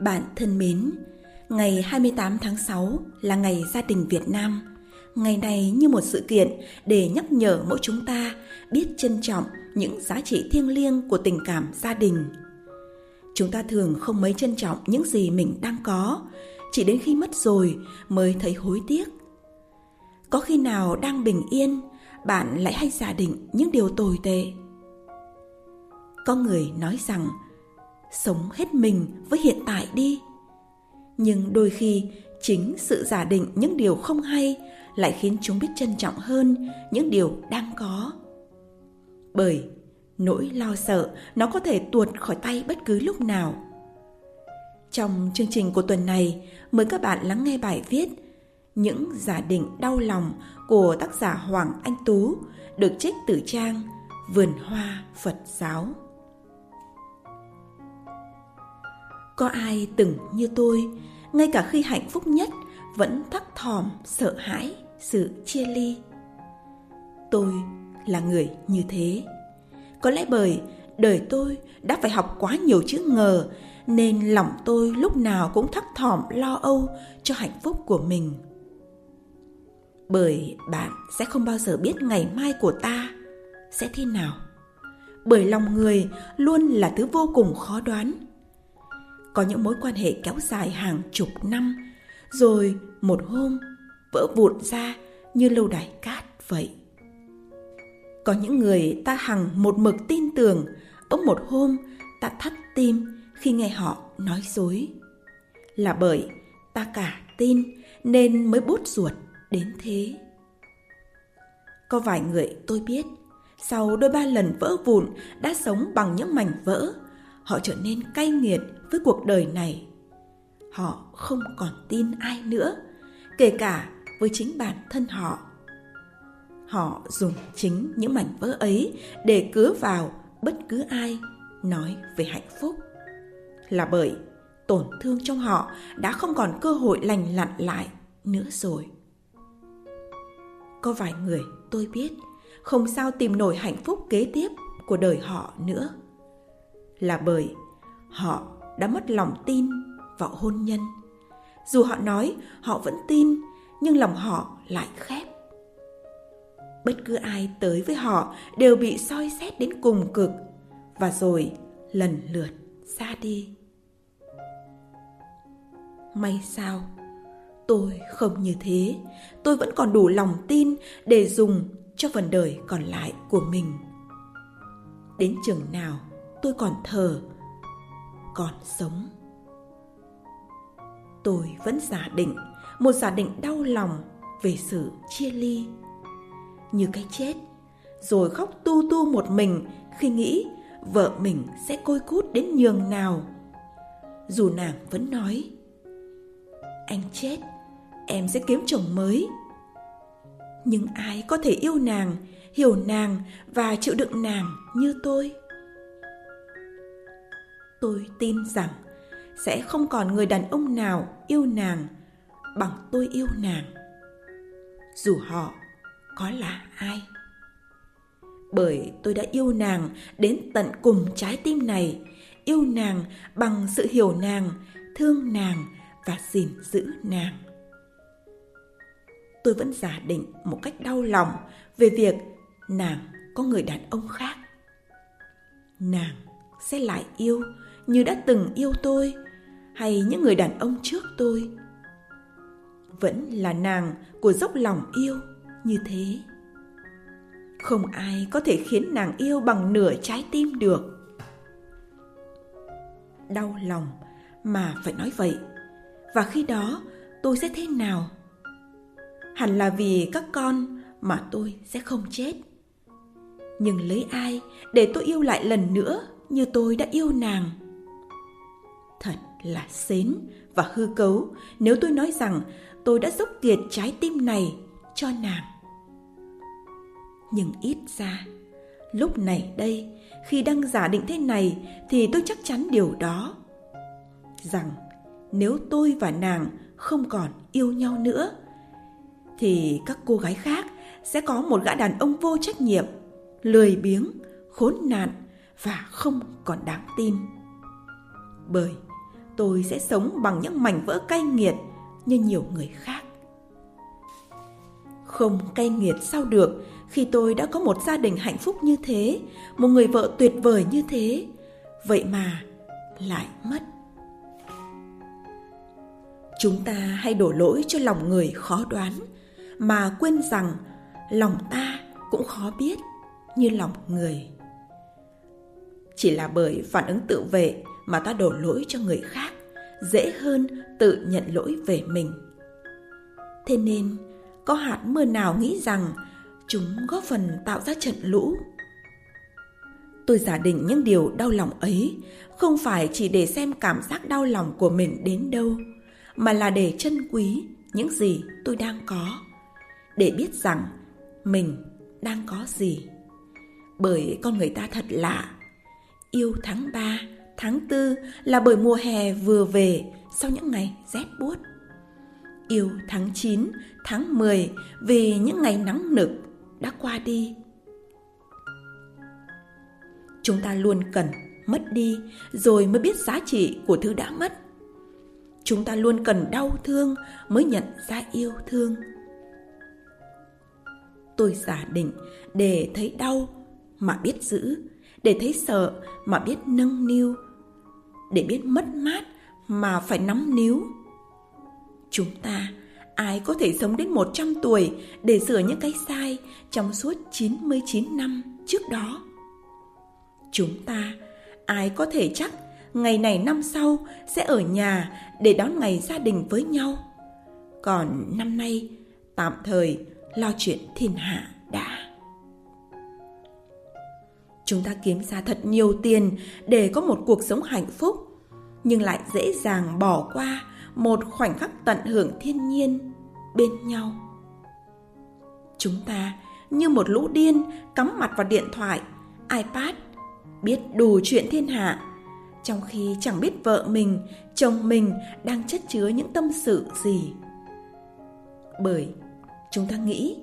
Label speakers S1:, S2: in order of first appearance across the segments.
S1: Bạn thân mến, ngày 28 tháng 6 là ngày gia đình Việt Nam. Ngày này như một sự kiện để nhắc nhở mỗi chúng ta biết trân trọng những giá trị thiêng liêng của tình cảm gia đình. Chúng ta thường không mấy trân trọng những gì mình đang có, chỉ đến khi mất rồi mới thấy hối tiếc. Có khi nào đang bình yên, bạn lại hay giả định những điều tồi tệ. Có người nói rằng sống hết mình với hiện tại đi. Nhưng đôi khi, chính sự giả định những điều không hay lại khiến chúng biết trân trọng hơn những điều đang có. Bởi nỗi lo sợ nó có thể tuột khỏi tay bất cứ lúc nào. Trong chương trình của tuần này, mời các bạn lắng nghe bài viết những giả định đau lòng của tác giả hoàng anh tú được trích từ trang vườn hoa phật giáo. Có ai từng như tôi, ngay cả khi hạnh phúc nhất vẫn thắc thòm, sợ hãi, sự chia ly. Tôi là người như thế. Có lẽ bởi đời tôi đã phải học quá nhiều chữ ngờ, nên lòng tôi lúc nào cũng thắc thỏm lo âu cho hạnh phúc của mình. Bởi bạn sẽ không bao giờ biết ngày mai của ta sẽ thế nào. Bởi lòng người luôn là thứ vô cùng khó đoán có những mối quan hệ kéo dài hàng chục năm. Rồi một hôm, vỡ vụn ra như lâu đài cát vậy. Có những người ta hằng một mực tin tưởng bỗng một hôm ta thắt tim khi nghe họ nói dối. Là bởi ta cả tin nên mới bút ruột đến thế. Có vài người tôi biết, sau đôi ba lần vỡ vụn đã sống bằng những mảnh vỡ, họ trở nên cay nghiệt với cuộc đời này. Họ không còn tin ai nữa, kể cả với chính bản thân họ. Họ dùng chính những mảnh vỡ ấy để cứa vào bất cứ ai nói về hạnh phúc. Là bởi tổn thương trong họ đã không còn cơ hội lành lặn lại nữa rồi. Có vài người tôi biết không sao tìm nổi hạnh phúc kế tiếp của đời họ nữa. Là bởi họ đã mất lòng tin vào hôn nhân. Dù họ nói họ vẫn tin, nhưng lòng họ lại khép. Bất cứ ai tới với họ đều bị soi xét đến cùng cực và rồi lần lượt ra đi. May sao, tôi không như thế. Tôi vẫn còn đủ lòng tin để dùng cho phần đời còn lại của mình. Đến chừng nào tôi còn thở còn sống. Tôi vẫn giả định, một giả định đau lòng về sự chia ly. Như cái chết, rồi khóc tu tu một mình khi nghĩ vợ mình sẽ côi cút đến nhường nào. Dù nàng vẫn nói, anh chết, em sẽ kiếm chồng mới. Nhưng ai có thể yêu nàng, hiểu nàng và chịu đựng nàng như tôi? Tôi tin rằng sẽ không còn người đàn ông nào yêu nàng bằng tôi yêu nàng. Dù họ có là ai. Bởi tôi đã yêu nàng đến tận cùng trái tim này, yêu nàng bằng sự hiểu nàng, thương nàng và gìn giữ nàng. Tôi vẫn giả định một cách đau lòng về việc nàng có người đàn ông khác. Nàng sẽ lại yêu như đã từng yêu tôi hay những người đàn ông trước tôi. Vẫn là nàng của dốc lòng yêu như thế. Không ai có thể khiến nàng yêu bằng nửa trái tim được. Đau lòng mà phải nói vậy. Và khi đó, tôi sẽ thế nào? Hẳn là vì các con mà tôi sẽ không chết. Nhưng lấy ai để tôi yêu lại lần nữa như tôi đã yêu nàng? Thật là xến và hư cấu. Nếu tôi nói rằng tôi đã dốc kiệt trái tim này cho nàng, nhưng ít ra, lúc này đây, khi đang giả định thế này, thì tôi chắc chắn điều đó, rằng nếu tôi và nàng không còn yêu nhau nữa, thì các cô gái khác sẽ có một gã đàn ông vô trách nhiệm, lười biếng, khốn nạn và không còn đáng tin bởi tôi sẽ sống bằng những mảnh vỡ cay nghiệt như nhiều người khác. Không cay nghiệt sao được khi tôi đã có một gia đình hạnh phúc như thế, một người vợ tuyệt vời như thế. Vậy mà lại mất. Chúng ta hay đổ lỗi cho lòng người khó đoán, mà quên rằng lòng ta cũng khó biết như lòng người. Chỉ là bởi phản ứng tự vệ mà ta đổ lỗi cho người khác dễ hơn tự nhận lỗi về mình. Thế nên có hạt mưa nào nghĩ rằng chúng góp phần tạo ra trận lũ? Tôi giả định những điều đau lòng ấy không phải chỉ để xem cảm giác đau lòng của mình đến đâu mà là để trân quý những gì tôi đang có để biết rằng mình đang có gì. Bởi con người ta thật lạ yêu tháng 3, tháng tư là bởi mùa hè vừa về sau những ngày rét buốt yêu tháng 9, tháng 10 vì những ngày nắng nực đã qua đi. Chúng ta luôn cần mất đi rồi mới biết giá trị của thứ đã mất. Chúng ta luôn cần đau thương mới nhận ra yêu thương. Tôi giả định để thấy đau mà biết giữ, để thấy sợ mà biết nâng niu, để biết mất mát mà phải nắm níu Chúng ta, ai có thể sống đến 100 tuổi để sửa những cái sai trong suốt 99 năm trước đó? Chúng ta, ai có thể chắc ngày này năm sau sẽ ở nhà để đón ngày gia đình với nhau? Còn năm nay, tạm thời lo chuyện thiên hạ đã. Chúng ta kiếm ra thật nhiều tiền để có một cuộc sống hạnh phúc, nhưng lại dễ dàng bỏ qua một khoảnh khắc tận hưởng thiên nhiên bên nhau. Chúng ta như một lũ điên cắm mặt vào điện thoại ipad biết đủ chuyện thiên hạ. Trong khi chẳng biết vợ mình chồng mình đang chất chứa những tâm sự gì. Bởi chúng ta nghĩ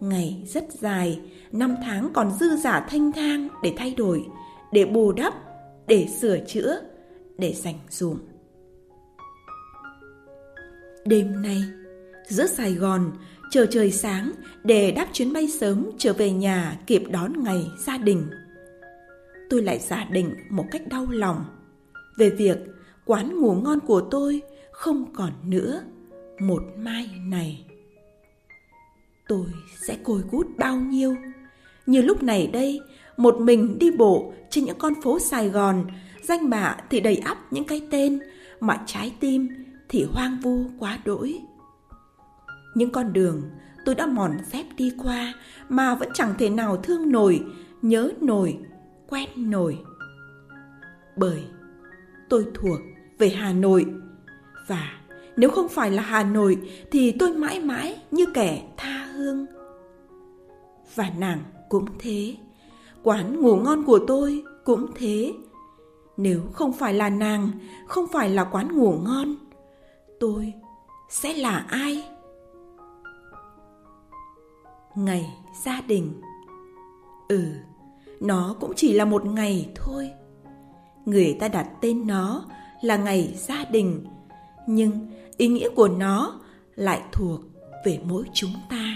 S1: ngày rất dài năm tháng còn dư giả thanh thang để thay đổi để bù đắp để sửa chữa để dành dùm Đêm nay, giữa Sài Gòn, chờ trời sáng để đáp chuyến bay sớm trở về nhà kịp đón ngày gia đình. Tôi lại giả định một cách đau lòng về việc quán ngủ ngon của tôi không còn nữa một mai này. Tôi sẽ côi cút bao nhiêu? Như lúc này đây, một mình đi bộ trên những con phố Sài Gòn, danh bạ thì đầy ắp những cái tên mà trái tim thì hoang vu quá đỗi những con đường tôi đã mòn phép đi qua mà vẫn chẳng thể nào thương nổi nhớ nổi quen nổi bởi tôi thuộc về hà nội và nếu không phải là hà nội thì tôi mãi mãi như kẻ tha hương. Và nàng cũng thế. Quán ngủ ngon của tôi cũng thế. Nếu không phải là nàng, không phải là quán ngủ ngon, tôi sẽ là ai? Ngày gia đình. Ừ nó cũng chỉ là một ngày thôi. Người ta đặt tên nó là ngày gia đình, nhưng ý nghĩa của nó lại thuộc về mỗi chúng ta.